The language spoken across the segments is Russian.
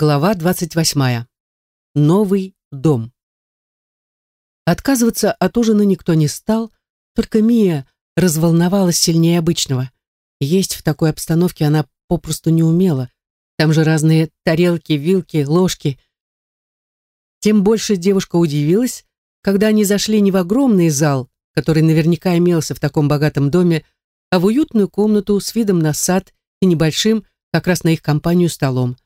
Глава 28. Новый дом. Отказываться от ужина никто не стал, только Мия разволновалась сильнее обычного. Есть в такой обстановке она попросту не умела. Там же разные тарелки, вилки, ложки. Тем больше девушка удивилась, когда они зашли не в огромный зал, который наверняка имелся в таком богатом доме, а в уютную комнату с видом на сад и небольшим, как раз на их компанию, столом.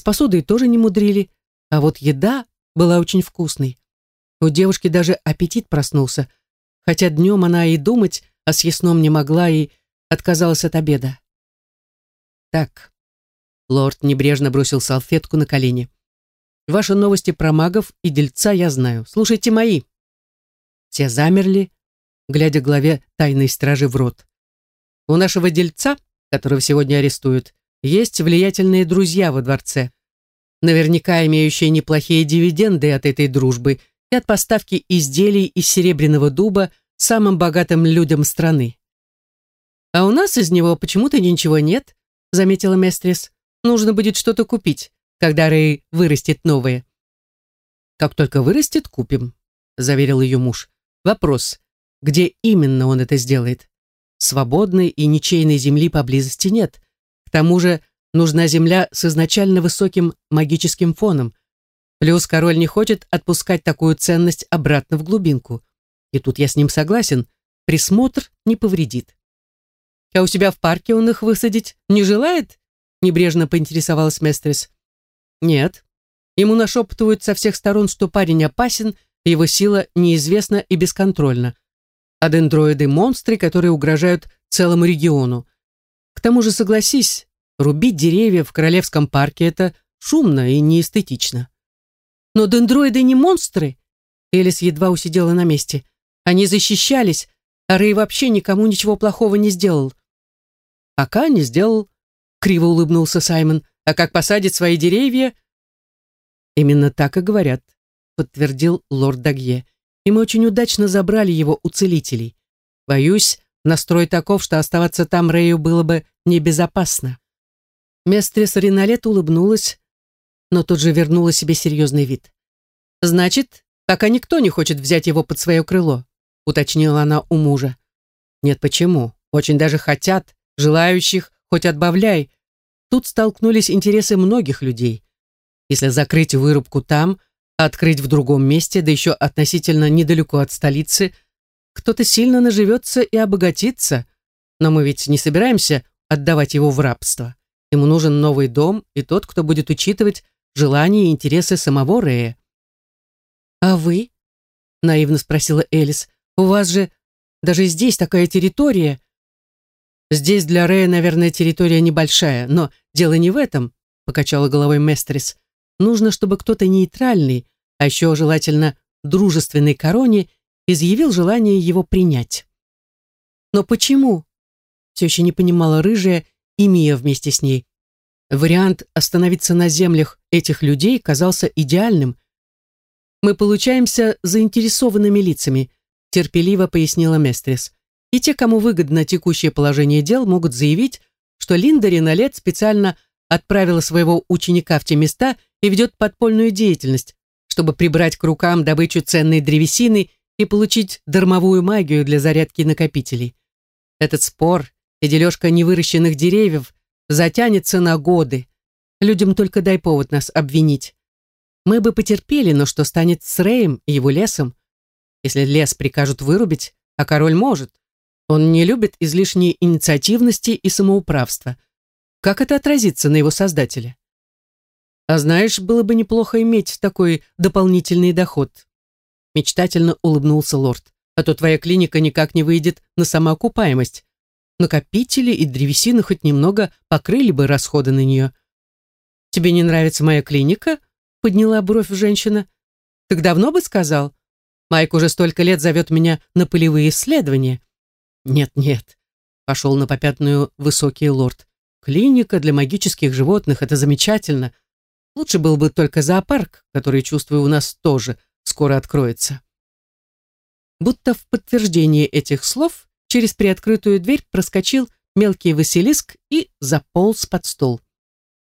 С посудой тоже не мудрили, а вот еда была очень вкусной. У девушки даже аппетит проснулся, хотя днем она и думать о съестном не могла и отказалась от обеда. «Так», — лорд небрежно бросил салфетку на колени, «ваши новости про магов и дельца я знаю. Слушайте мои». Все замерли, глядя главе тайной стражи в рот. «У нашего дельца, которого сегодня арестуют, есть влиятельные друзья во дворце, наверняка имеющие неплохие дивиденды от этой дружбы и от поставки изделий из серебряного дуба самым богатым людям страны. «А у нас из него почему-то ничего нет», — заметила Местрис. «Нужно будет что-то купить, когда Рэй вырастет новое». «Как только вырастет, купим», — заверил ее муж. «Вопрос, где именно он это сделает? Свободной и ничейной земли поблизости нет. К тому же нужна земля с изначально высоким магическим фоном. Плюс король не хочет отпускать такую ценность обратно в глубинку. И тут я с ним согласен, присмотр не повредит. А у себя в парке он их высадить не желает? Небрежно поинтересовалась Местрис. Нет. Ему нашептывают со всех сторон, что парень опасен, его сила неизвестна и бесконтрольна. А дендроиды — монстры, которые угрожают целому региону. К тому же, согласись, рубить деревья в Королевском парке – это шумно и неэстетично. Но дендроиды не монстры. Элис едва усидела на месте. Они защищались, а Рэй вообще никому ничего плохого не сделал. Пока не сделал, криво улыбнулся Саймон. А как посадит свои деревья? Именно так и говорят, подтвердил лорд Дагье. И мы очень удачно забрали его у целителей. Боюсь, Настрой таков, что оставаться там Рэю было бы небезопасно. Местрис Риналет улыбнулась, но тут же вернула себе серьезный вид. «Значит, пока никто не хочет взять его под свое крыло», уточнила она у мужа. «Нет, почему? Очень даже хотят, желающих, хоть отбавляй. Тут столкнулись интересы многих людей. Если закрыть вырубку там, открыть в другом месте, да еще относительно недалеко от столицы – кто-то сильно наживется и обогатится, но мы ведь не собираемся отдавать его в рабство. Ему нужен новый дом и тот, кто будет учитывать желания и интересы самого Рея. «А вы?» — наивно спросила Элис. «У вас же даже здесь такая территория». «Здесь для Рея, наверное, территория небольшая, но дело не в этом», — покачала головой Местрис. «Нужно, чтобы кто-то нейтральный, а еще желательно дружественной короне изъявил желание его принять. Но почему? Все еще не понимала рыжая и Мия вместе с ней. Вариант остановиться на землях этих людей казался идеальным. «Мы получаемся заинтересованными лицами», терпеливо пояснила Местрис. «И те, кому выгодно текущее положение дел, могут заявить, что Линда Риналет специально отправила своего ученика в те места и ведет подпольную деятельность, чтобы прибрать к рукам добычу ценной древесины и получить дармовую магию для зарядки накопителей. Этот спор и дележка невыращенных деревьев затянется на годы. Людям только дай повод нас обвинить. Мы бы потерпели, но что станет с Рэем и его лесом? Если лес прикажут вырубить, а король может. Он не любит излишней инициативности и самоуправства. Как это отразится на его создателе? А знаешь, было бы неплохо иметь такой дополнительный доход. Мечтательно улыбнулся лорд. А то твоя клиника никак не выйдет на самоокупаемость. Накопители и древесина хоть немного покрыли бы расходы на нее. «Тебе не нравится моя клиника?» — подняла бровь женщина. «Так давно бы сказал. Майк уже столько лет зовет меня на полевые исследования». «Нет-нет», — пошел на попятную высокий лорд. «Клиника для магических животных — это замечательно. Лучше был бы только зоопарк, который, чувствую, у нас тоже — скоро откроется. Будто в подтверждение этих слов через приоткрытую дверь проскочил мелкий Василиск и заполз под стол.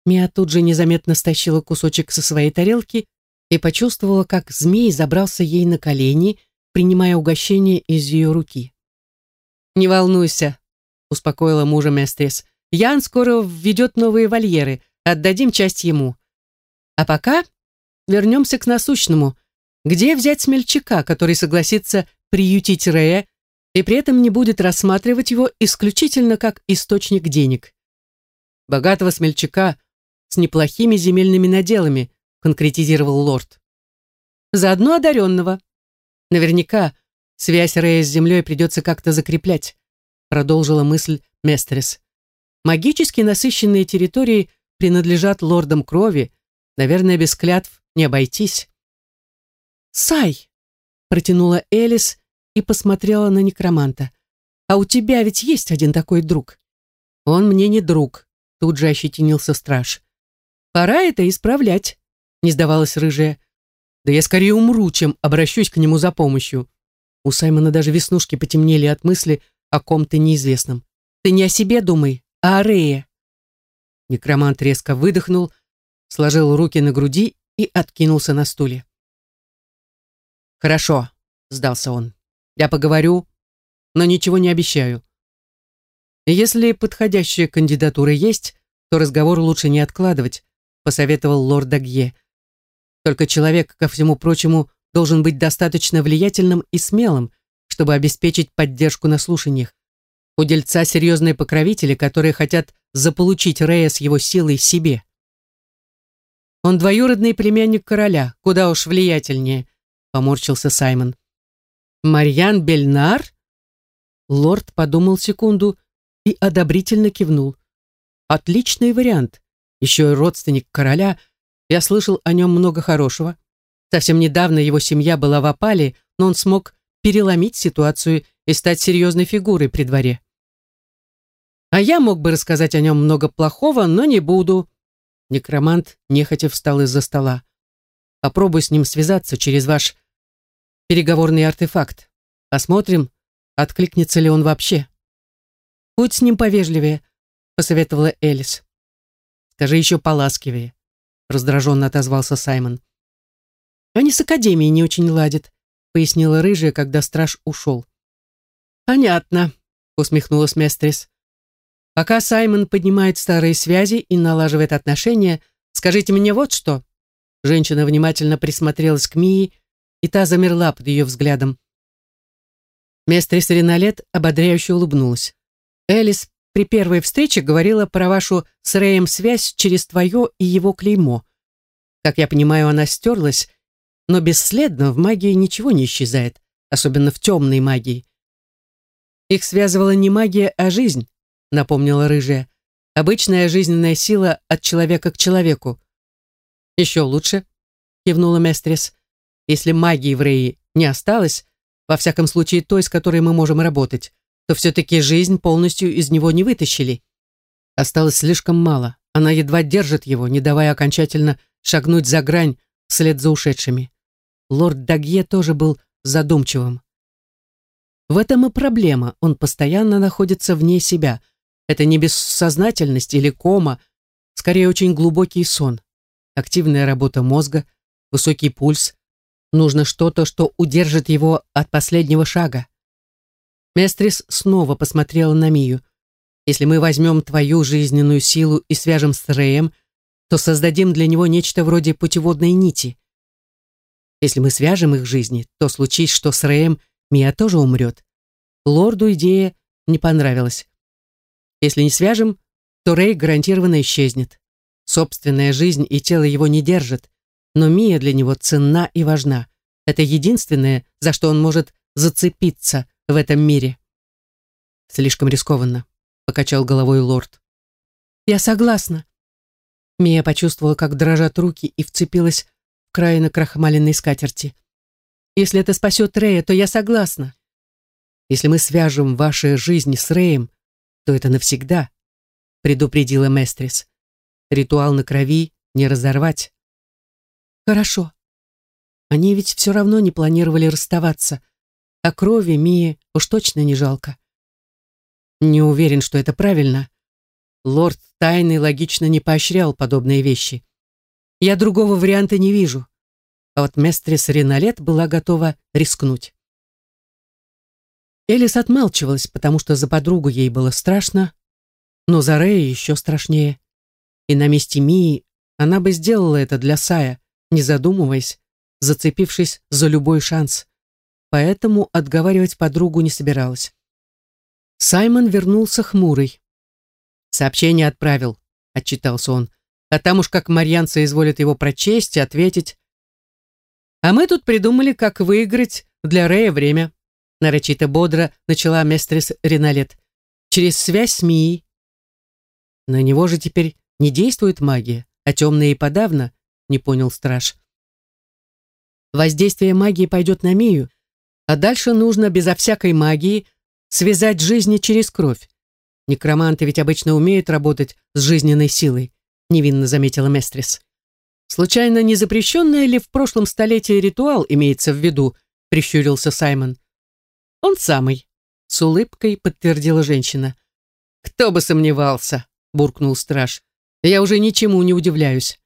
Мия тут же незаметно стащила кусочек со своей тарелки и почувствовала, как змей забрался ей на колени, принимая угощение из ее руки. «Не волнуйся», — успокоила мужа Местрис. «Ян скоро введет новые вольеры, отдадим часть ему. А пока вернемся к насущному. Где взять смельчака, который согласится приютить Рея и при этом не будет рассматривать его исключительно как источник денег? Богатого смельчака с неплохими земельными наделами, конкретизировал лорд. Заодно одаренного. Наверняка связь Рея с землей придется как-то закреплять, продолжила мысль Местрес. Магически насыщенные территории принадлежат лордам крови, наверное, без клятв не обойтись. «Сай!» — протянула Элис и посмотрела на некроманта. «А у тебя ведь есть один такой друг?» «Он мне не друг», — тут же ощетинился страж. «Пора это исправлять», — не сдавалась рыжая. «Да я скорее умру, чем обращусь к нему за помощью». У Саймона даже веснушки потемнели от мысли о ком-то неизвестном. «Ты не о себе думай, а о Рее». Некромант резко выдохнул, сложил руки на груди и откинулся на стуле. «Хорошо», — сдался он. «Я поговорю, но ничего не обещаю. Если подходящая кандидатура есть, то разговор лучше не откладывать», — посоветовал лорд Дагье. «Только человек, ко всему прочему, должен быть достаточно влиятельным и смелым, чтобы обеспечить поддержку на слушаниях. У дельца серьезные покровители, которые хотят заполучить Рея с его силой себе. Он двоюродный племянник короля, куда уж влиятельнее, поморщился Саймон. Марьян Бельнар? Лорд подумал секунду и одобрительно кивнул. Отличный вариант. Еще и родственник короля. Я слышал о нем много хорошего. Совсем недавно его семья была в опале, но он смог переломить ситуацию и стать серьезной фигурой при дворе. А я мог бы рассказать о нем много плохого, но не буду. Некромант нехотя встал из-за стола. Попробуй с ним связаться через ваш переговорный артефакт. Посмотрим, откликнется ли он вообще. Будь с ним повежливее, посоветовала Элис. Скажи еще поласкивее, раздраженно отозвался Саймон. Они с Академией не очень ладят, пояснила рыжая, когда страж ушел. Понятно, усмехнулась Местрис. Пока Саймон поднимает старые связи и налаживает отношения, скажите мне вот что. Женщина внимательно присмотрелась к Мии, и та замерла под ее взглядом. Местрис Риналет ободряюще улыбнулась. Элис при первой встрече говорила про вашу с Рэем связь через твое и его клеймо. Как я понимаю, она стерлась, но бесследно в магии ничего не исчезает, особенно в темной магии. Их связывала не магия, а жизнь напомнила рыжая. Обычная жизненная сила от человека к человеку. Еще лучше, кивнула Местрис. Если магии в Рее не осталось, во всяком случае той, с которой мы можем работать, то все-таки жизнь полностью из него не вытащили. Осталось слишком мало. Она едва держит его, не давая окончательно шагнуть за грань вслед за ушедшими. Лорд Дагье тоже был задумчивым. В этом и проблема, он постоянно находится вне себя – это не бессознательность или кома, скорее очень глубокий сон. Активная работа мозга, высокий пульс. Нужно что-то, что удержит его от последнего шага. Местрис снова посмотрела на Мию. Если мы возьмем твою жизненную силу и свяжем с Рэем, то создадим для него нечто вроде путеводной нити. Если мы свяжем их жизни, то случись, что с Рэем Мия тоже умрет. Лорду идея не понравилась. Если не свяжем, то Рэй гарантированно исчезнет. Собственная жизнь и тело его не держат, но Мия для него ценна и важна. Это единственное, за что он может зацепиться в этом мире. Слишком рискованно, покачал головой лорд. Я согласна. Мия почувствовала, как дрожат руки и вцепилась в край накрахмаленной скатерти. Если это спасет Рэя, то я согласна. Если мы свяжем ваши жизни с Рэем, то это навсегда, предупредила Местрис. Ритуал на крови не разорвать. Хорошо. Они ведь все равно не планировали расставаться, а крови Мии уж точно не жалко. Не уверен, что это правильно. лорд Тайный логично не поощрял подобные вещи. Я другого варианта не вижу. А вот местрис Риналет была готова рискнуть. Элис отмалчивалась, потому что за подругу ей было страшно, но за Рэя еще страшнее. И на месте Мии она бы сделала это для Сая, не задумываясь, зацепившись за любой шанс. Поэтому отговаривать подругу не собиралась. Саймон вернулся хмурый. «Сообщение отправил», — отчитался он. «А там уж как Марьян соизволит его прочесть и ответить». «А мы тут придумали, как выиграть для Рэя время», — нарочито бодро начала местрис Риналет. «Через связь с Мией». «На него же теперь не действует магия, а темные и подавно», — не понял страж. «Воздействие магии пойдет на Мию, а дальше нужно безо всякой магии связать жизни через кровь. Некроманты ведь обычно умеют работать с жизненной силой, невинно заметила Местрис. Случайно не запрещенный ли в прошлом столетии ритуал имеется в виду, прищурился Саймон. Он самый, с улыбкой подтвердила женщина. Кто бы сомневался, буркнул страж. Я уже ничему не удивляюсь.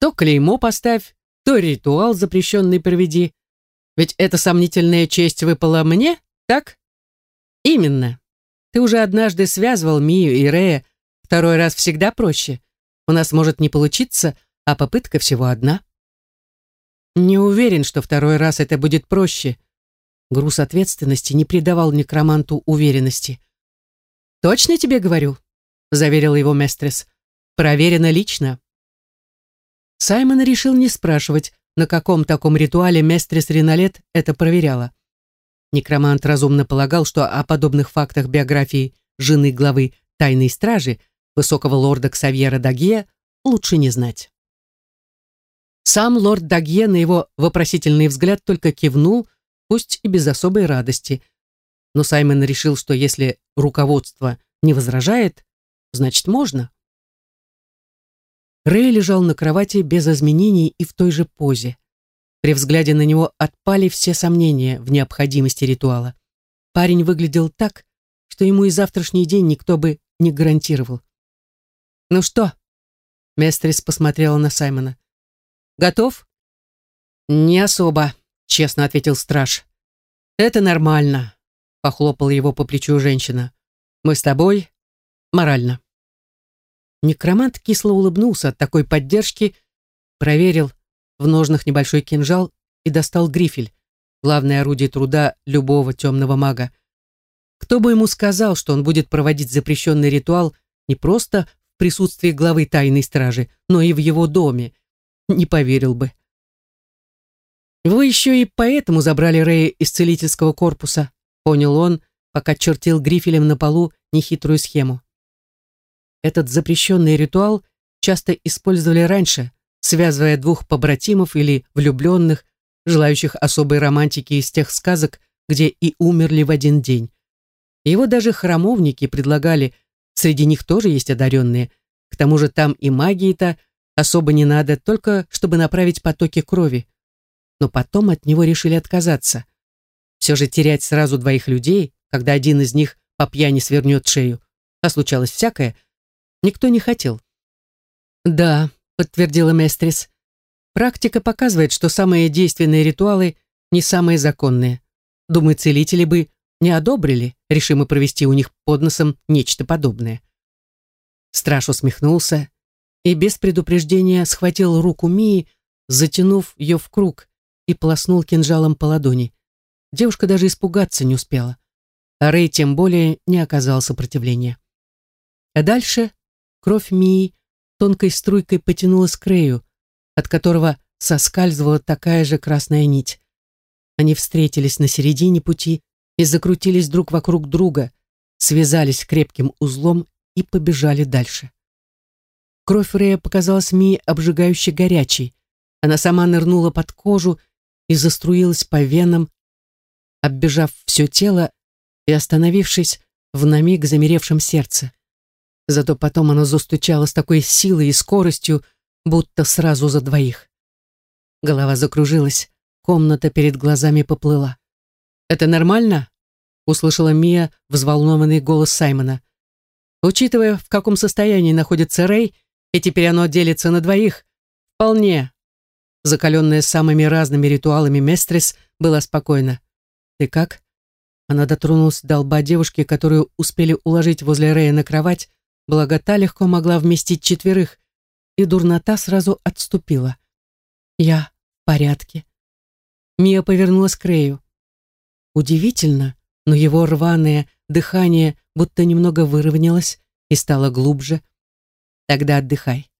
То клеймо поставь, то ритуал запрещенный проведи. Ведь эта сомнительная честь выпала мне, так? Именно. Ты уже однажды связывал Мию и Рея, второй раз всегда проще. У нас может не получиться, а попытка всего одна. Не уверен, что второй раз это будет проще. Груз ответственности не придавал некроманту уверенности. «Точно тебе говорю?» — заверил его местрес. «Проверено лично». Саймон решил не спрашивать, на каком таком ритуале местрес Риналет это проверяла. Некромант разумно полагал, что о подобных фактах биографии жены главы тайной стражи, высокого лорда Ксавьера Дагье, лучше не знать. Сам лорд Дагье на его вопросительный взгляд только кивнул, пусть и без особой радости. Но Саймон решил, что если руководство не возражает, значит можно. Рэй лежал на кровати без изменений и в той же позе. При взгляде на него отпали все сомнения в необходимости ритуала. Парень выглядел так, что ему и завтрашний день никто бы не гарантировал. «Ну что?» Местрис посмотрела на Саймона. «Готов?» «Не особо», — честно ответил страж. «Это нормально», — похлопала его по плечу женщина. «Мы с тобой морально». Некромант кисло улыбнулся от такой поддержки, проверил, в ножнах небольшой кинжал и достал грифель, главное орудие труда любого темного мага. Кто бы ему сказал, что он будет проводить запрещенный ритуал не просто в присутствии главы тайной стражи, но и в его доме? Не поверил бы. «Вы еще и поэтому забрали Рэя из целительского корпуса», понял он, пока чертил грифелем на полу нехитрую схему. Этот запрещенный ритуал часто использовали раньше, связывая двух побратимов или влюбленных, желающих особой романтики из тех сказок, где и умерли в один день. Его даже храмовники предлагали, среди них тоже есть одаренные, к тому же там и магии-то особо не надо, только чтобы направить потоки крови. Но потом от него решили отказаться. Все же терять сразу двоих людей, когда один из них по пьяни свернет шею, а случалось всякое, никто не хотел. Да, подтвердила Местрис. Практика показывает, что самые действенные ритуалы не самые законные. Думаю, целители бы не одобрили, решимы провести у них под носом нечто подобное. Страж усмехнулся и без предупреждения схватил руку Мии, затянув ее в круг, и полоснул кинжалом по ладони. Девушка даже испугаться не успела. А Рэй тем более не оказал сопротивления. А дальше кровь Мии тонкой струйкой потянулась к Рэю, от которого соскальзывала такая же красная нить. Они встретились на середине пути и закрутились друг вокруг друга, связались крепким узлом и побежали дальше. Кровь Рэя показалась Мии обжигающе горячей. Она сама нырнула под кожу и заструилась по венам, оббежав все тело и остановившись в на миг замеревшем сердце. Зато потом оно застучало с такой силой и скоростью, будто сразу за двоих. Голова закружилась, комната перед глазами поплыла. «Это нормально?» — услышала Мия взволнованный голос Саймона. Учитывая, в каком состоянии находится Рэй, и теперь оно делится на двоих, вполне. Закаленная самыми разными ритуалами Местрис была спокойна. «Ты как?» Она дотронулась до лба девушки, которую успели уложить возле Рэя на кровать, благо та легко могла вместить четверых, и дурнота сразу отступила. «Я в порядке». Мия повернулась к Рэю. Удивительно, но его рваное дыхание будто немного выровнялось и стало глубже. «Тогда отдыхай.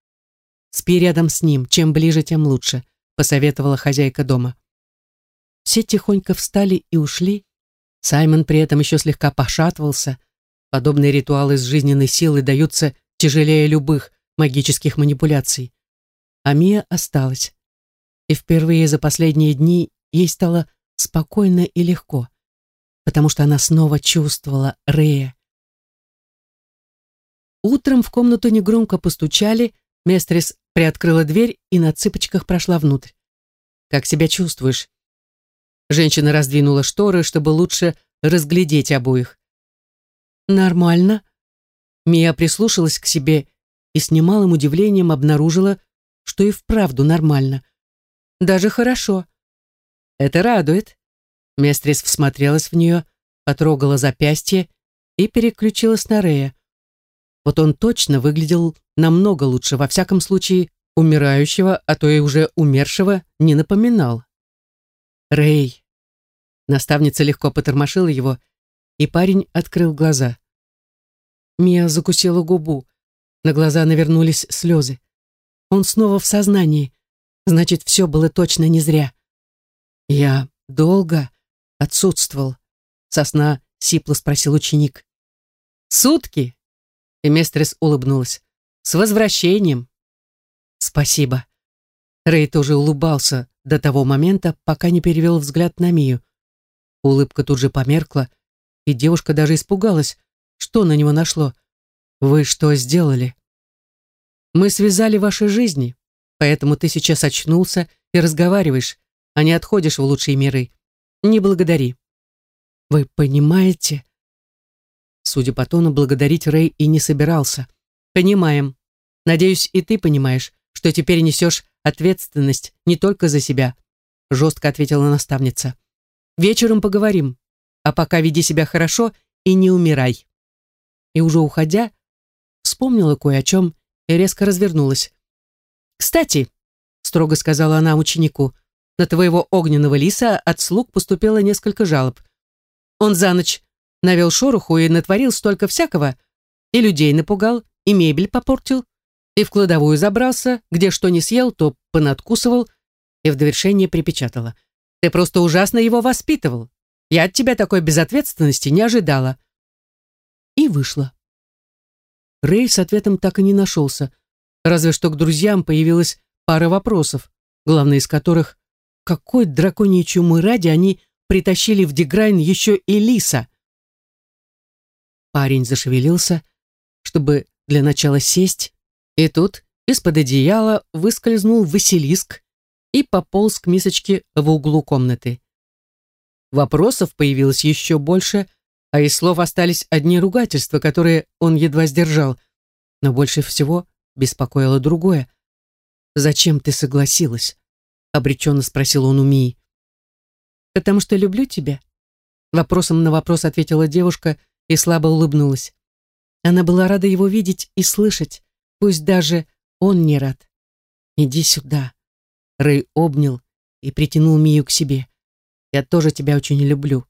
Спи рядом с ним, чем ближе, тем лучше», посоветовала хозяйка дома. Все тихонько встали и ушли. Саймон при этом еще слегка пошатывался. Подобные ритуалы с жизненной силой даются тяжелее любых магических манипуляций. А Мия осталась. И впервые за последние дни ей стало спокойно и легко, потому что она снова чувствовала Рея. Утром в комнату негромко постучали, Местрис приоткрыла дверь и на цыпочках прошла внутрь. «Как себя чувствуешь?» Женщина раздвинула шторы, чтобы лучше разглядеть обоих. «Нормально». Мия прислушалась к себе и с немалым удивлением обнаружила, что и вправду нормально. Даже хорошо. Это радует. Местрис всмотрелась в нее, потрогала запястье и переключилась на Рея. Вот он точно выглядел намного лучше, во всяком случае, умирающего, а то и уже умершего, не напоминал. Рэй. Наставница легко потормошила его, и парень открыл глаза. Мия закусила губу. На глаза навернулись слезы. Он снова в сознании. Значит, все было точно не зря. Я долго отсутствовал. Сосна сипло спросил ученик. Сутки? И Местрес улыбнулась. С возвращением. Спасибо. Рэй тоже улыбался, до того момента, пока не перевел взгляд на Мию. Улыбка тут же померкла, и девушка даже испугалась, что на него нашло. «Вы что сделали?» «Мы связали ваши жизни, поэтому ты сейчас очнулся и разговариваешь, а не отходишь в лучшие миры. Не благодари». «Вы понимаете?» Судя по тону, благодарить Рэй и не собирался. «Понимаем. Надеюсь, и ты понимаешь, что теперь несешь ответственность не только за себя, жестко ответила наставница. Вечером поговорим, а пока веди себя хорошо и не умирай. И уже уходя, вспомнила кое о чем и резко развернулась. «Кстати», — строго сказала она ученику, «на твоего огненного лиса от слуг поступило несколько жалоб. Он за ночь навел шороху и натворил столько всякого, и людей напугал, и мебель попортил, и в кладовую забрался, где что не съел, то понадкусывал, и в довершение припечатала. Ты просто ужасно его воспитывал. Я от тебя такой безответственности не ожидала. И вышла. Рэй с ответом так и не нашелся, разве что к друзьям появилась пара вопросов, главный из которых какой драконьей чумы ради они притащили в Деграйн еще и лиса? Парень зашевелился, чтобы для начала сесть, и тут из-под одеяла выскользнул Василиск и пополз к мисочке в углу комнаты. Вопросов появилось еще больше, а из слов остались одни ругательства, которые он едва сдержал. Но больше всего беспокоило другое. «Зачем ты согласилась?» — обреченно спросил он у Мии. «Потому что люблю тебя», — вопросом на вопрос ответила девушка и слабо улыбнулась. Она была рада его видеть и слышать, Пусть даже он не рад. Иди сюда. Рэй обнял и притянул Мию к себе. Я тоже тебя очень люблю.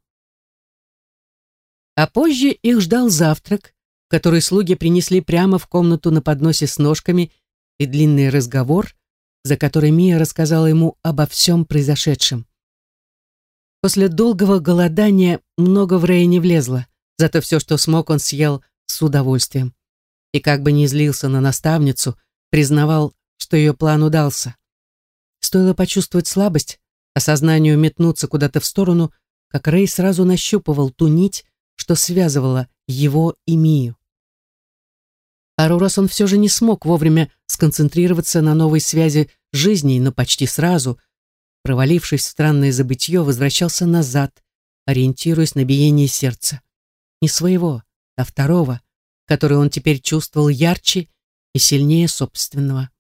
А позже их ждал завтрак, который слуги принесли прямо в комнату на подносе с ножками и длинный разговор, за который Мия рассказала ему обо всем произошедшем. После долгого голодания много в Рэя не влезло, зато все, что смог, он съел с удовольствием и как бы ни злился на наставницу, признавал, что ее план удался. Стоило почувствовать слабость, осознанию метнуться куда-то в сторону, как Рэй сразу нащупывал ту нить, что связывала его и Мию. Пару раз он все же не смог вовремя сконцентрироваться на новой связи жизней, но почти сразу, провалившись в странное забытье, возвращался назад, ориентируясь на биение сердца. Не своего, а второго, который он теперь чувствовал ярче и сильнее собственного.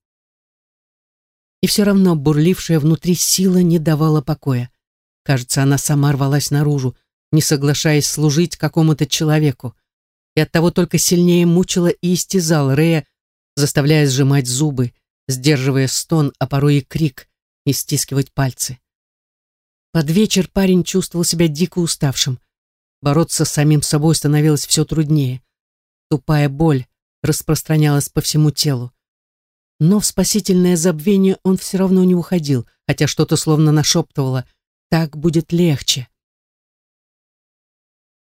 И все равно бурлившая внутри сила не давала покоя. Кажется, она сама рвалась наружу, не соглашаясь служить какому-то человеку, и оттого только сильнее мучила и истязала Рея, заставляя сжимать зубы, сдерживая стон, а порой и крик, и стискивать пальцы. Под вечер парень чувствовал себя дико уставшим. Бороться с самим собой становилось все труднее. Тупая боль распространялась по всему телу. Но в спасительное забвение он все равно не уходил, хотя что-то словно нашептывало «так будет легче».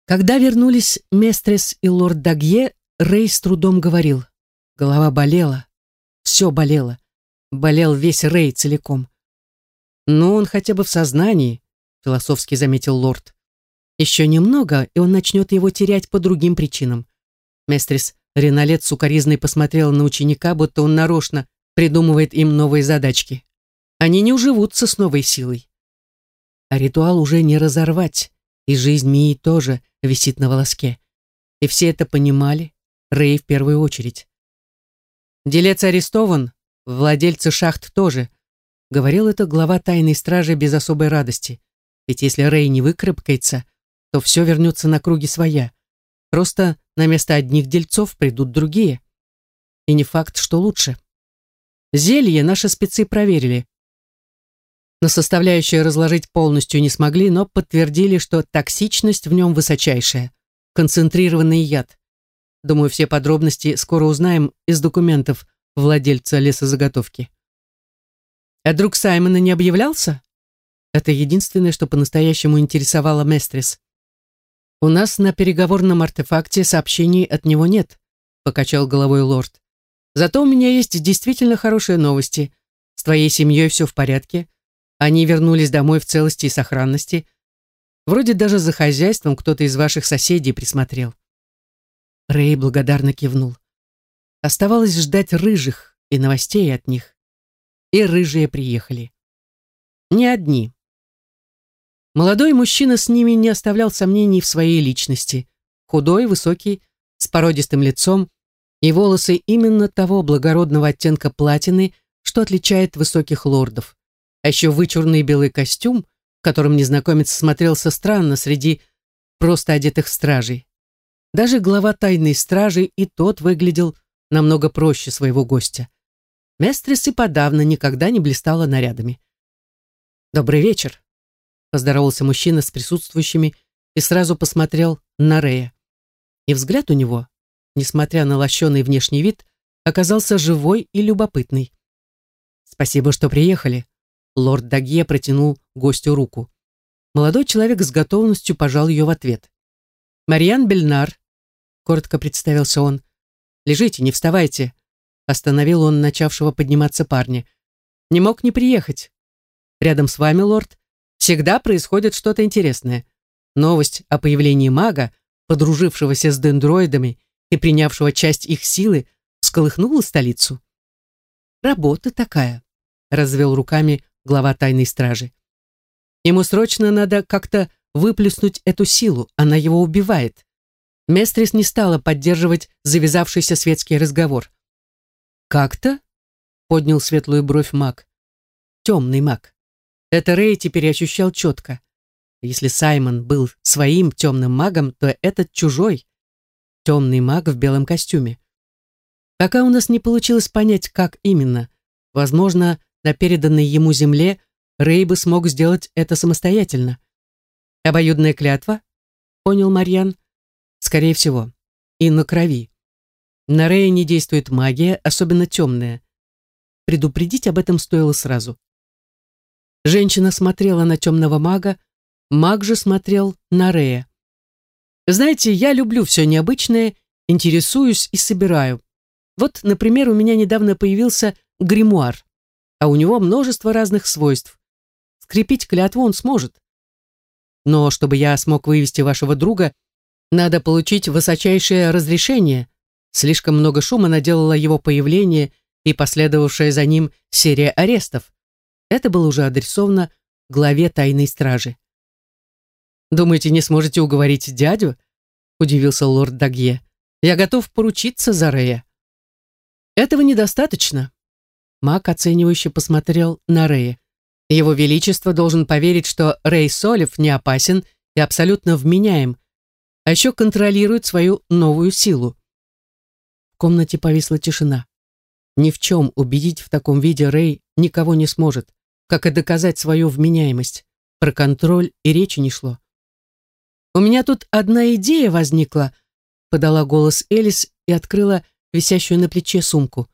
Когда вернулись Местрес и лорд Дагье, Рэй с трудом говорил. Голова болела, все болело. Болел весь Рэй целиком. «Но он хотя бы в сознании», — философски заметил лорд. «Еще немного, и он начнет его терять по другим причинам». Местрис Реналет сукоризной посмотрела на ученика, будто он нарочно придумывает им новые задачки. Они не уживутся с новой силой. А ритуал уже не разорвать, и жизнь Мии тоже висит на волоске. И все это понимали, Рэй в первую очередь. Делец арестован, владельцы шахт тоже. Говорил это глава тайной стражи без особой радости. Ведь если Рэй не выкарабкается, то все вернется на круги своя. Просто на место одних дельцов придут другие. И не факт, что лучше. Зелье наши спецы проверили. На составляющие разложить полностью не смогли, но подтвердили, что токсичность в нем высочайшая. Концентрированный яд. Думаю, все подробности скоро узнаем из документов владельца лесозаготовки. А друг Саймона не объявлялся? Это единственное, что по-настоящему интересовало Местрис. «У нас на переговорном артефакте сообщений от него нет», покачал головой лорд. «Зато у меня есть действительно хорошие новости. С твоей семьей все в порядке. Они вернулись домой в целости и сохранности. Вроде даже за хозяйством кто-то из ваших соседей присмотрел. Рэй благодарно кивнул. Оставалось ждать рыжих и новостей от них. И рыжие приехали. Не одни. Молодой мужчина с ними не оставлял сомнений в своей личности. Худой, высокий, с породистым лицом, и волосы именно того благородного оттенка платины, что отличает высоких лордов. А еще вычурный белый костюм, в котором незнакомец смотрелся странно среди просто одетых стражей. Даже глава тайной стражи и тот выглядел намного проще своего гостя. Местрис и подавно никогда не блистала нарядами. «Добрый вечер», — поздоровался мужчина с присутствующими и сразу посмотрел на Рея. И взгляд у него, несмотря на лощеный внешний вид, оказался живой и любопытный. «Спасибо, что приехали», — лорд Дагье протянул гостю руку. Молодой человек с готовностью пожал ее в ответ. «Марьян Бельнар, коротко представился он. «Лежите, не вставайте», — остановил он начавшего подниматься парня. «Не мог не приехать. Рядом с вами, лорд, всегда происходит что-то интересное. Новость о появлении мага, подружившегося с дендроидами и принявшего часть их силы, всколыхнула столицу. «Работа такая», — развел руками глава тайной стражи. «Ему срочно надо как-то выплеснуть эту силу, она его убивает. Местрис не стала поддерживать завязавшийся светский разговор. «Как-то?» — поднял светлую бровь маг. «Темный маг. Это Рэй теперь ощущал четко. Если Саймон был своим темным магом, то этот чужой. Темный маг в белом костюме. Пока у нас не получилось понять, как именно. Возможно, на переданной ему земле Рэй бы смог сделать это самостоятельно. «Обоюдная клятва?» — понял Марьян. Скорее всего. И на крови. На Рея не действует магия, особенно темная. Предупредить об этом стоило сразу. Женщина смотрела на темного мага, маг же смотрел на Рея. Знаете, я люблю все необычное, интересуюсь и собираю. Вот, например, у меня недавно появился гримуар, а у него множество разных свойств. Скрепить клятву он сможет. Но чтобы я смог вывести вашего друга, надо получить высочайшее разрешение. Слишком много шума наделало его появление и последовавшая за ним серия арестов. Это было уже адресовано главе тайной стражи. «Думаете, не сможете уговорить дядю?» – удивился лорд Дагье. Я готов поручиться за Рея. Этого недостаточно. Мак оценивающе посмотрел на Рея. Его Величество должен поверить, что Рэй Солев не опасен и абсолютно вменяем, а еще контролирует свою новую силу. В комнате повисла тишина. Ни в чем убедить в таком виде Рэй никого не сможет, как и доказать свою вменяемость. Про контроль и речи не шло. «У меня тут одна идея возникла», — подала голос Элис и открыла висящую на плече сумку.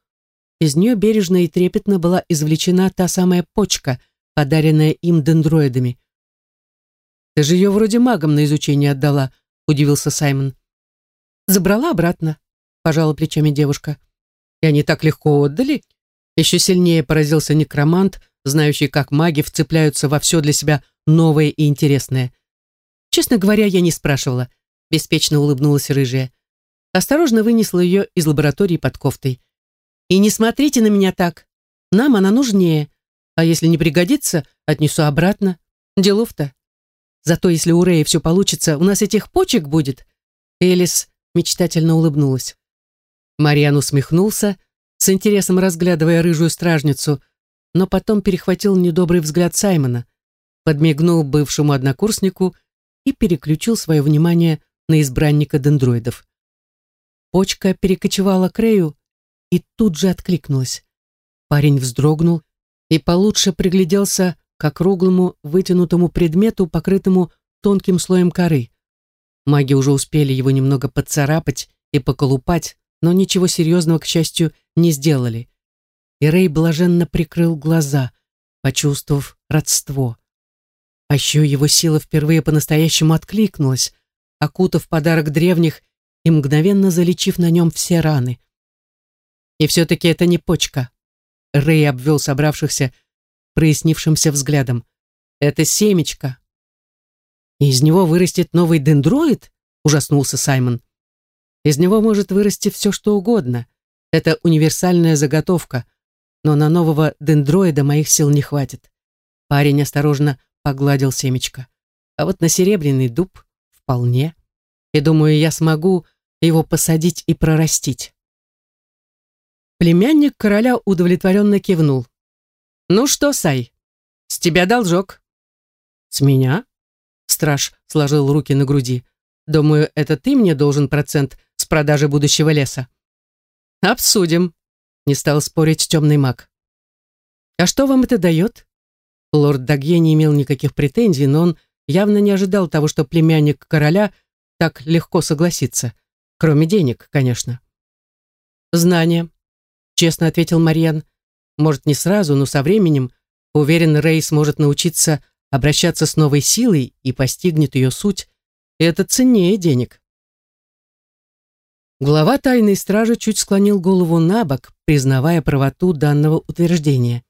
Из нее бережно и трепетно была извлечена та самая почка, подаренная им дендроидами. «Ты же ее вроде магам на изучение отдала», — удивился Саймон. «Забрала обратно», — пожала плечами девушка. «И они так легко отдали?» Еще сильнее поразился некромант, знающий, как маги вцепляются во все для себя новое и интересное. Честно говоря, я не спрашивала. Беспечно улыбнулась рыжая. Осторожно вынесла ее из лаборатории под кофтой. И не смотрите на меня так. Нам она нужнее. А если не пригодится, отнесу обратно. Делов-то. Зато если у Рэя все получится, у нас этих почек будет. Элис мечтательно улыбнулась. Мариан усмехнулся, с интересом разглядывая рыжую стражницу, но потом перехватил недобрый взгляд Саймона подмигнул бывшему однокурснику и переключил свое внимание на избранника дендроидов. Почка перекочевала к Рэю и тут же откликнулась. Парень вздрогнул и получше пригляделся к округлому вытянутому предмету, покрытому тонким слоем коры. Маги уже успели его немного поцарапать и поколупать, но ничего серьезного, к счастью, не сделали. И Рэй блаженно прикрыл глаза, почувствовав родство. А еще его сила впервые по-настоящему откликнулась, окутав подарок древних и мгновенно залечив на нем все раны. И все-таки это не почка. Рэй обвел собравшихся прояснившимся взглядом. Это семечко. из него вырастет новый дендроид? Ужаснулся Саймон. Из него может вырасти все, что угодно. Это универсальная заготовка, но на нового дендроида моих сил не хватит. Парень осторожно погладил семечко. А вот на серебряный дуб вполне. И думаю, я смогу его посадить и прорастить. Племянник короля удовлетворенно кивнул. «Ну что, Сай, с тебя должок». «С меня?» Страж сложил руки на груди. «Думаю, это ты мне должен процент с продажи будущего леса». «Обсудим», — не стал спорить темный маг. «А что вам это дает?» Лорд Дагье не имел никаких претензий, но он явно не ожидал того, что племянник короля так легко согласится. Кроме денег, конечно. «Знания», — честно ответил Марьян. «Может, не сразу, но со временем. Уверен, Рэй сможет научиться обращаться с новой силой и постигнет ее суть. Это ценнее денег». Глава тайной стражи чуть склонил голову на бок, признавая правоту данного утверждения.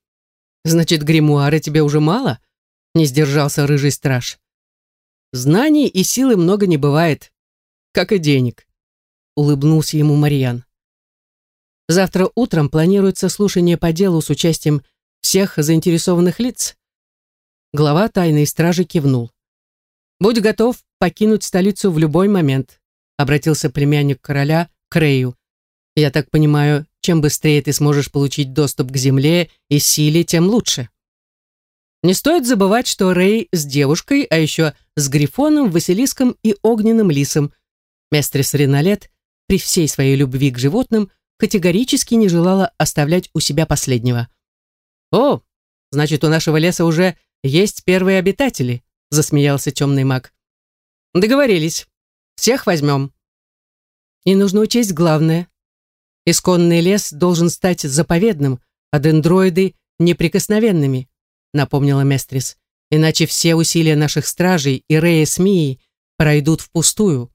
Значит, гримуара тебе уже мало? Не сдержался рыжий страж. Знаний и силы много не бывает, как и денег. Улыбнулся ему Марьян. Завтра утром планируется слушание по делу с участием всех заинтересованных лиц. Глава тайной стражи кивнул. «Будь готов покинуть столицу в любой момент», обратился племянник короля к Рею. «Я так понимаю, чем быстрее ты сможешь получить доступ к земле и силе, тем лучше. Не стоит забывать, что Рэй с девушкой, а еще с Грифоном, Василиском и Огненным Лисом. Местрис Ренолет при всей своей любви к животным категорически не желала оставлять у себя последнего. «О, значит, у нашего леса уже есть первые обитатели», засмеялся темный маг. «Договорились. Всех возьмем». И нужно учесть главное. Исконный лес должен стать заповедным, а дендроиды — неприкосновенными, напомнила Местрис. Иначе все усилия наших стражей и Рея с Мией пройдут впустую.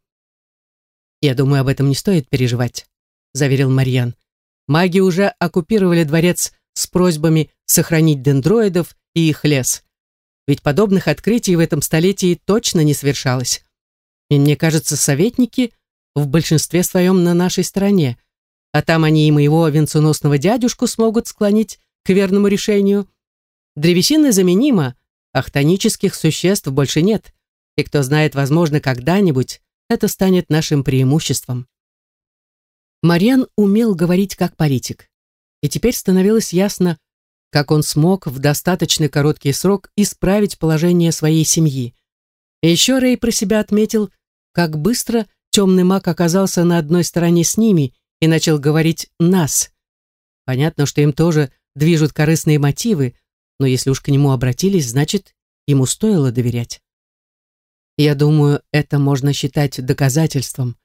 Я думаю, об этом не стоит переживать, заверил Марьян. Маги уже оккупировали дворец с просьбами сохранить дендроидов и их лес. Ведь подобных открытий в этом столетии точно не совершалось. И мне кажется, советники в большинстве своем на нашей стороне – а там они и моего венценосного дядюшку смогут склонить к верному решению. Древесина заменима, ахтонических существ больше нет, и кто знает, возможно, когда-нибудь это станет нашим преимуществом. Марьян умел говорить как политик. И теперь становилось ясно, как он смог в достаточно короткий срок исправить положение своей семьи. Еще Рэй про себя отметил, как быстро темный маг оказался на одной стороне с ними и начал говорить «нас». Понятно, что им тоже движут корыстные мотивы, но если уж к нему обратились, значит, ему стоило доверять. Я думаю, это можно считать доказательством.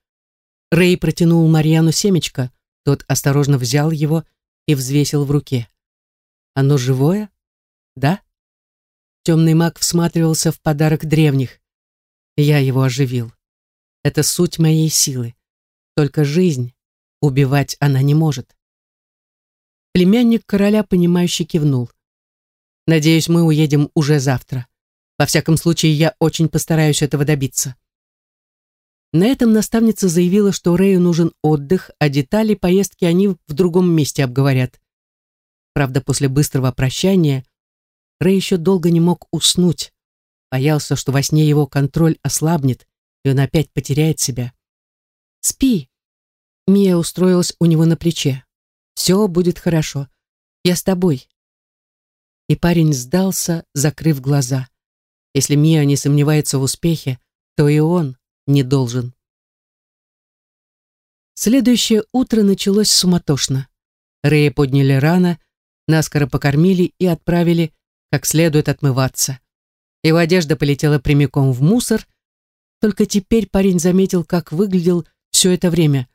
Рэй протянул Марьяну семечко, тот осторожно взял его и взвесил в руке. Оно живое? Да? Темный маг всматривался в подарок древних. Я его оживил. Это суть моей силы. Только жизнь. Убивать она не может. Племянник короля, понимающе кивнул. Надеюсь, мы уедем уже завтра. Во всяком случае, я очень постараюсь этого добиться. На этом наставница заявила, что Рэю нужен отдых, а детали поездки они в другом месте обговорят. Правда, после быстрого прощания Рэй еще долго не мог уснуть. Боялся, что во сне его контроль ослабнет, и он опять потеряет себя. «Спи!» Мия устроилась у него на плече. «Все будет хорошо. Я с тобой». И парень сдался, закрыв глаза. Если Мия не сомневается в успехе, то и он не должен. Следующее утро началось суматошно. Рэя подняли рано, наскоро покормили и отправили как следует отмываться. Его одежда полетела прямиком в мусор, только теперь парень заметил, как выглядел все это время.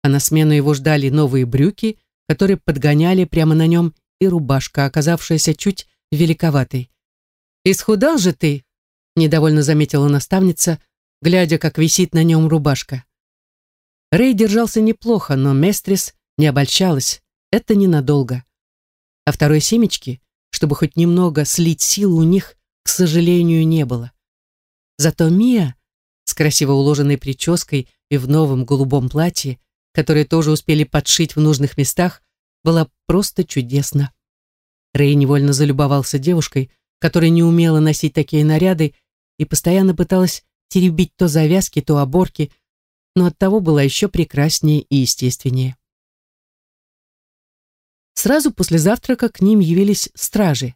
А на смену его ждали новые брюки, которые подгоняли прямо на нем, и рубашка, оказавшаяся чуть великоватой. «Исхудал же ты!» — недовольно заметила наставница, глядя, как висит на нем рубашка. Рэй держался неплохо, но Местрис не обольщалась. Это ненадолго. А второй семечки, чтобы хоть немного слить силу, у них, к сожалению, не было. Зато Мия с красиво уложенной прической и в новом голубом платье, которое тоже успели подшить в нужных местах, была просто чудесна. Рэй невольно залюбовался девушкой, которая не умела носить такие наряды и постоянно пыталась теребить то завязки, то оборки, но оттого была еще прекраснее и естественнее. Сразу после завтрака к ним явились стражи.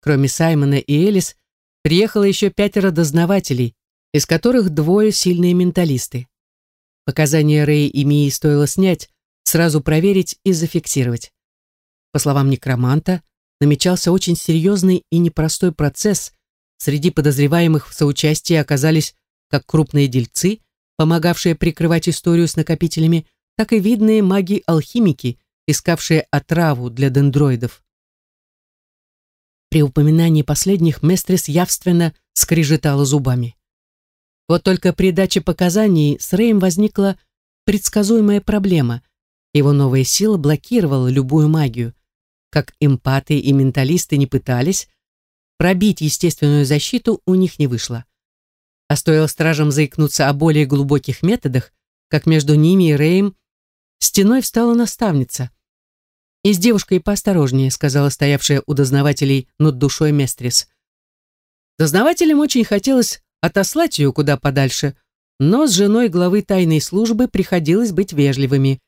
Кроме Саймона и Элис, приехало еще пятеро дознавателей, из которых двое сильные менталисты. Показания Рэя и Мии стоило снять, сразу проверить и зафиксировать. По словам некроманта, намечался очень серьезный и непростой процесс. Среди подозреваемых в соучастии оказались как крупные дельцы, помогавшие прикрывать историю с накопителями, так и видные маги-алхимики, искавшие отраву для дендроидов. При упоминании последних Местрис явственно скрежетала зубами. Вот только при даче показаний с Рэем возникла предсказуемая проблема. Его новая сила блокировала любую магию. Как эмпаты и менталисты не пытались, пробить естественную защиту у них не вышло. А стоило стражам заикнуться о более глубоких методах, как между ними и Рэем стеной встала наставница. «И с девушкой поосторожнее», — сказала стоявшая у дознавателей над душой Местрис. Дознавателям очень хотелось отослать ее куда подальше, но с женой главы тайной службы приходилось быть вежливыми.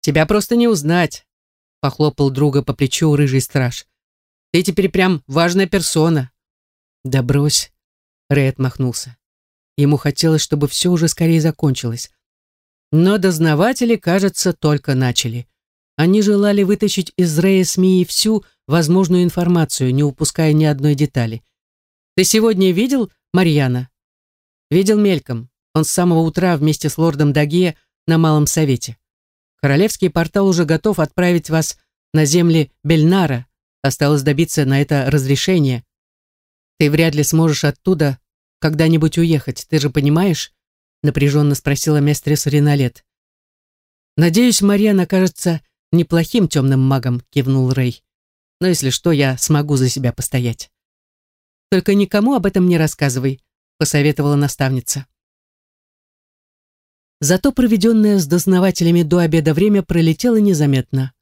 «Тебя просто не узнать», — похлопал друга по плечу рыжий страж. «Ты теперь прям важная персона». «Да брось», — Рэй отмахнулся. Ему хотелось, чтобы все уже скорее закончилось. Но дознаватели, кажется, только начали. Они желали вытащить из Рэя СМИ всю возможную информацию, не упуская ни одной детали. «Ты сегодня видел Марьяна. Видел мельком. Он с самого утра вместе с лордом Даге на Малом Совете. Королевский портал уже готов отправить вас на земли Бельнара. Осталось добиться на это разрешения. Ты вряд ли сможешь оттуда когда-нибудь уехать, ты же понимаешь? Напряженно спросила местрис Ринолет. Надеюсь, Марьян окажется неплохим темным магом, кивнул Рэй. Но если что, я смогу за себя постоять. Только никому об этом не рассказывай, посоветовала наставница. Зато проведенное с дознавателями до обеда время пролетело незаметно.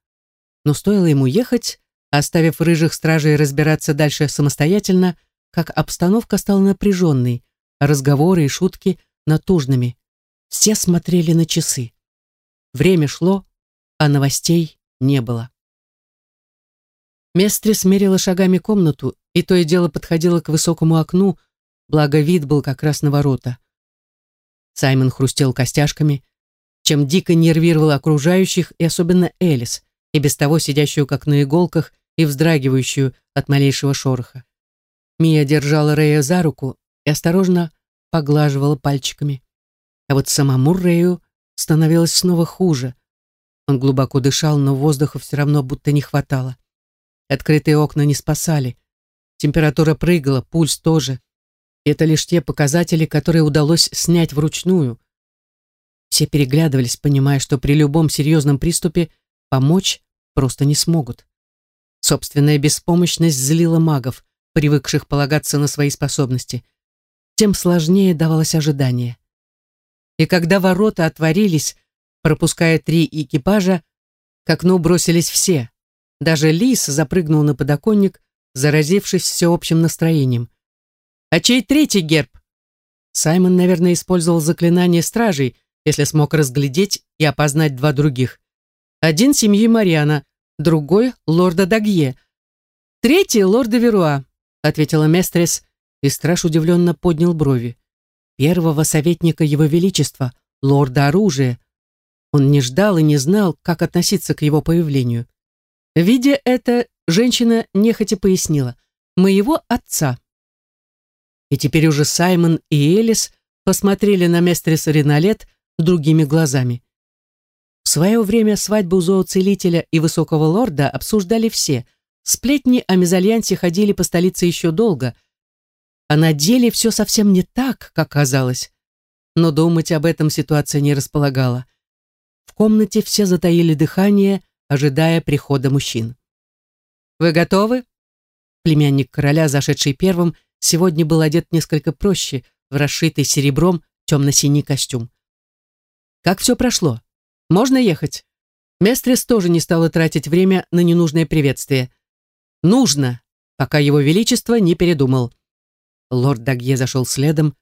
Но стоило ему ехать, оставив рыжих стражей разбираться дальше самостоятельно, как обстановка стала напряженной, а разговоры и шутки натужными. Все смотрели на часы. время шло, а новостей не было. Местри смерила шагами комнату и то и дело подходила к высокому окну, благо вид был как раз на ворота. Саймон хрустел костяшками, чем дико нервировал окружающих и особенно Элис, и без того сидящую как на иголках и вздрагивающую от малейшего шороха. Мия держала Рэя за руку и осторожно поглаживала пальчиками. А вот самому Рэю становилось снова хуже. Он глубоко дышал, но воздуха все равно будто не хватало. Открытые окна не спасали. Температура прыгала, пульс тоже. Это лишь те показатели, которые удалось снять вручную. Все переглядывались, понимая, что при любом серьезном приступе помочь просто не смогут. Собственная беспомощность злила магов, привыкших полагаться на свои способности. Тем сложнее давалось ожидание. И когда ворота отворились, пропуская три экипажа, к окну бросились все. Даже лис запрыгнул на подоконник, заразившись всеобщим настроением. «А чей третий герб?» Саймон, наверное, использовал заклинание стражей, если смог разглядеть и опознать два других. Один семьи Мариана, другой — лорда Дагье. Третий — лорда Веруа, ответила Местрес, и страж удивленно поднял брови. Первого советника его величества, лорда оружия. Он не ждал и не знал, как относиться к его появлению. Видя это, женщина нехотя пояснила. «Моего отца». И теперь уже Саймон и Элис посмотрели на местрис Риналет другими глазами. В свое время свадьбу зооцелителя и высокого лорда обсуждали все. Сплетни о мезальянсе ходили по столице еще долго. А на деле все совсем не так, как казалось. Но думать об этом ситуация не располагала. В комнате все затаили дыхание, ожидая прихода мужчин. «Вы готовы?» Племянник короля, зашедший первым, сегодня был одет несколько проще, в расшитый серебром темно-синий костюм. «Как все прошло? Можно ехать?» Местрис тоже не стала тратить время на ненужное приветствие. «Нужно!» пока его величество не передумал. Лорд Дагье зашел следом.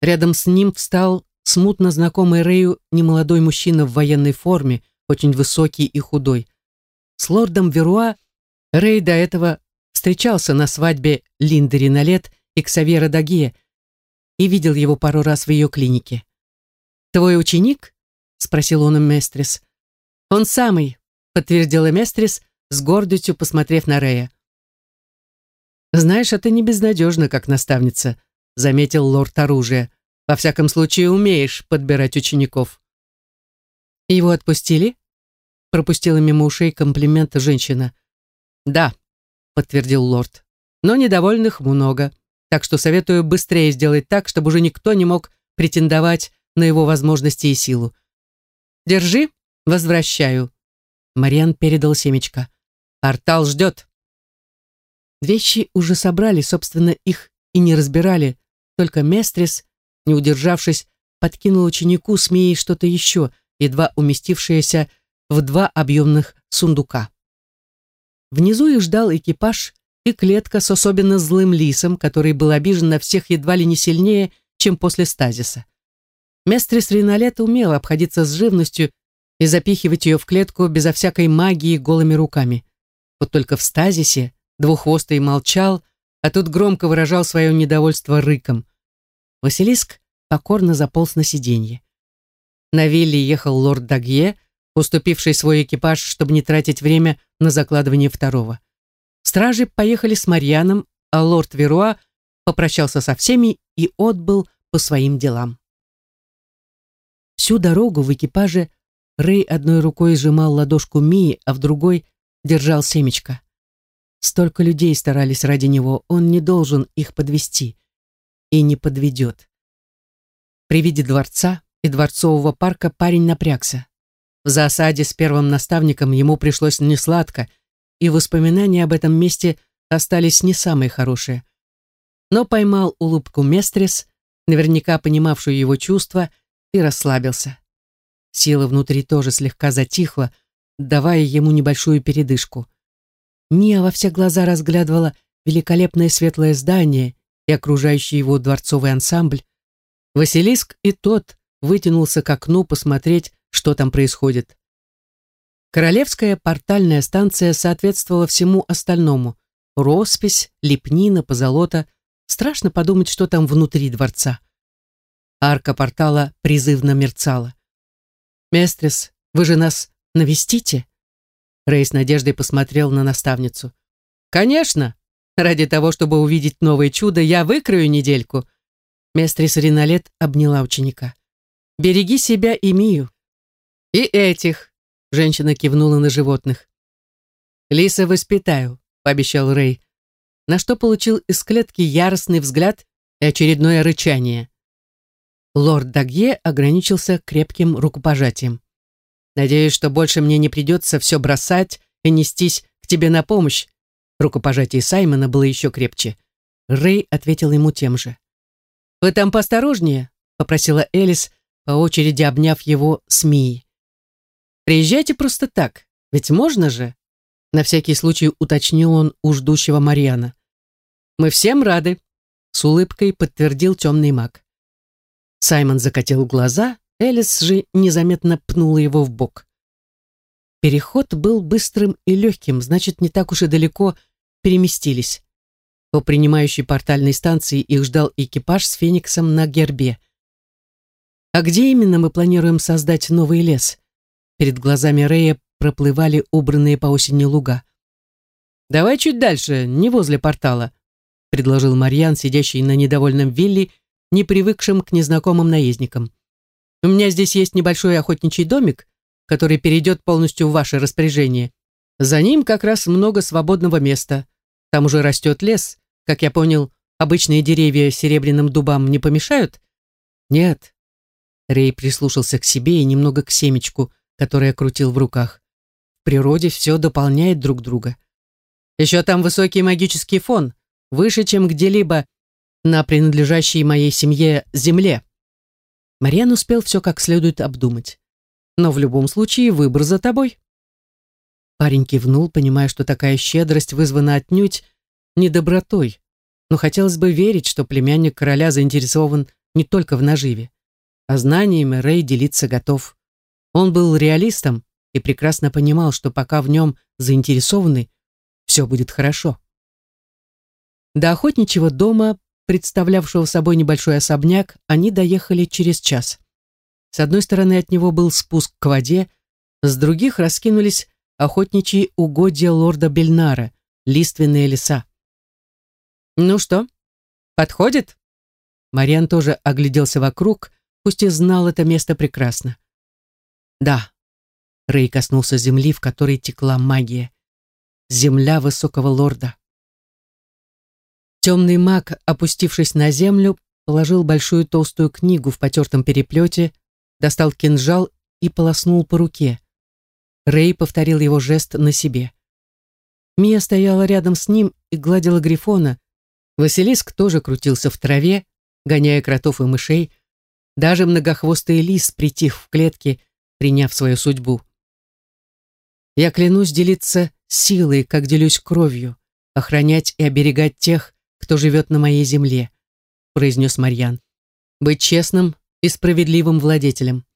Рядом с ним встал смутно знакомый Рэю немолодой мужчина в военной форме, очень высокий и худой. С лордом Веруа Рэй до этого встречался на свадьбе Линды Риналет и Ксавьера Дагия и видел его пару раз в ее клинике. «Твой ученик?» — спросил он у Местрис. «Он самый», — подтвердила Местрис, с гордостью посмотрев на Рэя. «Знаешь, это не безнадежно, как наставница», — заметил лорд оружия. «Во всяком случае, умеешь подбирать учеников». «Его отпустили?» пропустила мимо ушей комплимента женщина. «Да», — подтвердил лорд, — «но недовольных много, так что советую быстрее сделать так, чтобы уже никто не мог претендовать на его возможности и силу. Держи, возвращаю». Мариан передал семечко. «Портал ждет». Вещи уже собрали, собственно, их и не разбирали, только Местрис, не удержавшись, подкинул ученику, смея что-то еще, едва уместившееся в два объемных сундука. Внизу их ждал экипаж и клетка с особенно злым лисом, который был обижен на всех едва ли не сильнее, чем после стазиса. Местрис Ринолета умела обходиться с живностью и запихивать ее в клетку безо всякой магии голыми руками. Вот только в стазисе двуххвостый молчал, а тут громко выражал свое недовольство рыком. Василиск покорно заполз на сиденье. На вилле ехал лорд Дагье, уступивший свой экипаж, чтобы не тратить время на закладывание второго. Стражи поехали с Марьяном, а лорд Веруа попрощался со всеми и отбыл по своим делам. Всю дорогу в экипаже Рэй одной рукой сжимал ладошку Мии, а в другой держал семечко. Столько людей старались ради него, он не должен их подвести и не подведет. При виде дворца и дворцового парка парень напрягся. В засаде с первым наставником ему пришлось несладко, и воспоминания об этом месте остались не самые хорошие. Но поймал улыбку Местрис, наверняка понимавшую его чувства, и расслабился. Сила внутри тоже слегка затихла, давая ему небольшую передышку. Мия во все глаза разглядывала великолепное светлое здание и окружающий его дворцовый ансамбль. Василиск и тот вытянулся к окну посмотреть что там происходит. Королевская портальная станция соответствовала всему остальному. Роспись, лепнина, позолота. Страшно подумать, что там внутри дворца. Арка портала призывно мерцала. «Местрис, вы же нас навестите?» Рэй с надеждой посмотрел на наставницу. «Конечно! Ради того, чтобы увидеть новое чудо, я выкрою недельку». Местрис Риналет обняла ученика. «Береги себя и Мию». «И этих», — женщина кивнула на животных. «Лиса воспитаю», — пообещал Рэй, на что получил из клетки яростный взгляд и очередное рычание. Лорд Дагье ограничился крепким рукопожатием. «Надеюсь, что больше мне не придется все бросать и нестись к тебе на помощь». Рукопожатие Саймона было еще крепче. Рэй ответил ему тем же. «Вы там поосторожнее», — попросила Элис, по очереди обняв его с Мией. «Приезжайте просто так, ведь можно же?» На всякий случай уточнил он у ждущего Марьяна. «Мы всем рады», — с улыбкой подтвердил темный маг. Саймон закатил глаза, Элис же незаметно пнула его в бок. Переход был быстрым и легким, значит, не так уж и далеко переместились. По принимающей портальной станции их ждал экипаж с Фениксом на гербе. А где именно мы планируем создать новый лес? Перед глазами Рея проплывали убранные по осени луга. «Давай чуть дальше, не возле портала», — предложил Марьян, сидящий на недовольном вилле не привыкшим к незнакомым наездникам. У меня здесь есть небольшой охотничий домик, который перейдет полностью в ваше распоряжение. За ним как раз много свободного места. Там уже растет лес. Как я понял, обычные деревья серебряным дубам не помешают? Нет. Рей прислушался к себе и немного к семечку, которое крутил в руках. В природе все дополняет друг друга. Еще там высокий магический фон, выше, чем где-либо на принадлежащей моей семье земле. Мариан успел все как следует обдумать. Но в любом случае выбор за тобой. Парень кивнул, понимая, что такая щедрость вызвана отнюдь недобротой. Но хотелось бы верить, что племянник короля заинтересован не только в наживе. А знаниями Рэй делиться готов. Он был реалистом и прекрасно понимал, что пока в нем заинтересованы, все будет хорошо. До охотничьего дома представлявшего собой небольшой особняк, они доехали через час. С одной стороны от него был спуск к воде, с других раскинулись охотничьи угодья лорда Бельнара, лиственные леса. «Ну что, подходит?» Мариан тоже огляделся вокруг, пусть и знал это место прекрасно. «Да», — Рэй коснулся земли, в которой текла магия. «Земля высокого лорда». Темный маг, опустившись на землю, положил большую толстую книгу в потертом переплете, достал кинжал и полоснул по руке. Рэй повторил его жест на себе. Мия стояла рядом с ним и гладила Грифона. Василиск тоже крутился в траве, гоняя кротов и мышей. Даже многохвостый лис притих в клетке, приняв свою судьбу. Я клянусь делиться силой, как делюсь кровью, охранять и оберегать тех, кто живет на моей земле», — произнес Марьян. «Быть честным и справедливым владетелем.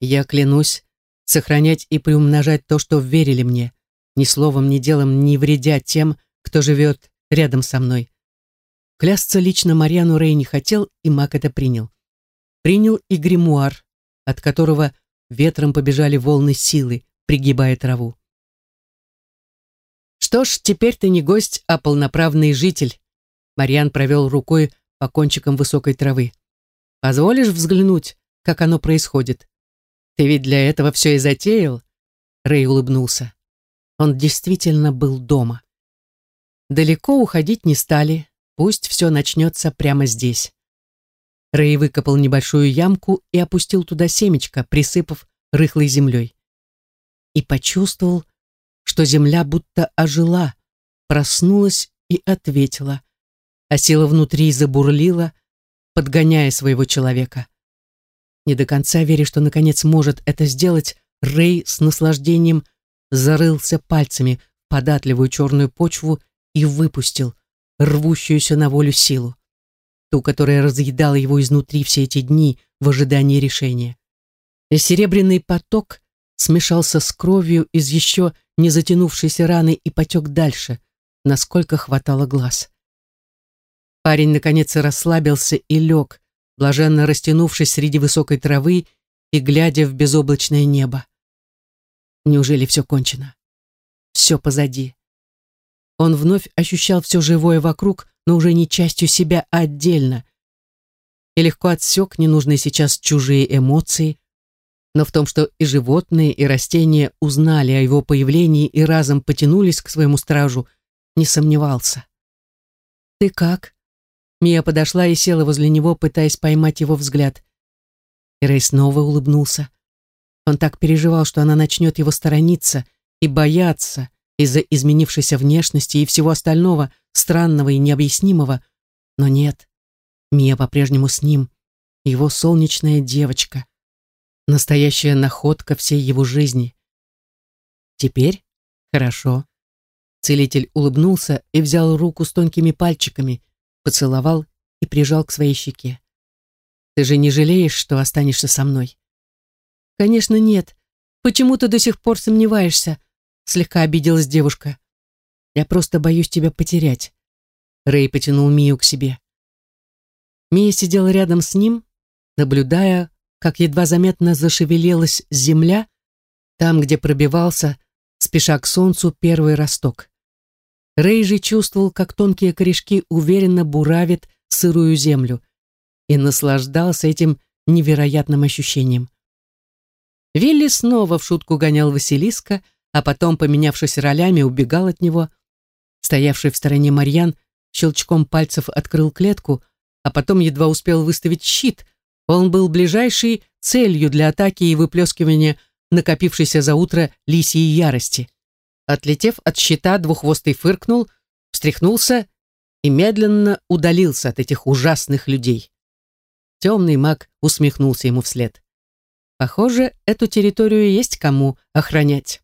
Я клянусь сохранять и приумножать то, что верили мне, ни словом, ни делом не вредя тем, кто живет рядом со мной». Клясться лично Марьяну Рей не хотел, и маг это принял. Принял и гримуар, от которого ветром побежали волны силы, пригибая траву. «Что ж, теперь ты не гость, а полноправный житель», Марьян провел рукой по кончикам высокой травы. «Позволишь взглянуть, как оно происходит? Ты ведь для этого все и затеял?» Рэй улыбнулся. Он действительно был дома. Далеко уходить не стали, пусть все начнется прямо здесь. Рэй выкопал небольшую ямку и опустил туда семечко, присыпав рыхлой землей. И почувствовал, что земля будто ожила, проснулась и ответила а сила внутри забурлила, подгоняя своего человека. Не до конца веря, что наконец может это сделать, Рэй с наслаждением зарылся пальцами в податливую черную почву и выпустил рвущуюся на волю силу, ту, которая разъедала его изнутри все эти дни в ожидании решения. и серебряный поток смешался с кровью из еще не затянувшейся раны и потек дальше, насколько хватало глаз. Парень наконец расслабился и лег, блаженно растянувшись среди высокой травы и глядя в безоблачное небо. Неужели все кончено? Все позади. Он вновь ощущал все живое вокруг, но уже не частью себя, а отдельно. И легко отсек ненужные сейчас чужие эмоции, но в том, что и животные, и растения узнали о его появлении и разом потянулись к своему стражу, не сомневался. «Ты как?» Мия подошла и села возле него, пытаясь поймать его взгляд. И Рэй снова улыбнулся. Он так переживал, что она начнет его сторониться и бояться из-за изменившейся внешности и всего остального, странного и необъяснимого. Но нет, Мия по-прежнему с ним, его солнечная девочка — Настоящая находка всей его жизни. Теперь хорошо. Целитель улыбнулся и взял руку с тонкими пальчиками, поцеловал и прижал к своей щеке. Ты же не жалеешь, что останешься со мной? Конечно, нет. Почему ты до сих пор сомневаешься? Слегка обиделась девушка. Я просто боюсь тебя потерять. Рэй потянул Мию к себе. Мия сидела рядом с ним, наблюдая, как едва заметно зашевелилась земля, там, где пробивался, спеша к солнцу, первый росток. Рэй же чувствовал, как тонкие корешки уверенно буравят сырую землю и наслаждался этим невероятным ощущением. Вилли снова в шутку гонял Василиска, а потом, поменявшись ролями, убегал от него. Стоявший в стороне Марьян щелчком пальцев открыл клетку, а потом едва успел выставить щит, он был ближайшей целью для атаки и выплескивания накопившейся за утро лисьей ярости. Отлетев от щита, двуххвостый фыркнул, встряхнулся и медленно удалился от этих ужасных людей. Темный маг усмехнулся ему вслед. Похоже, эту территорию есть кому охранять.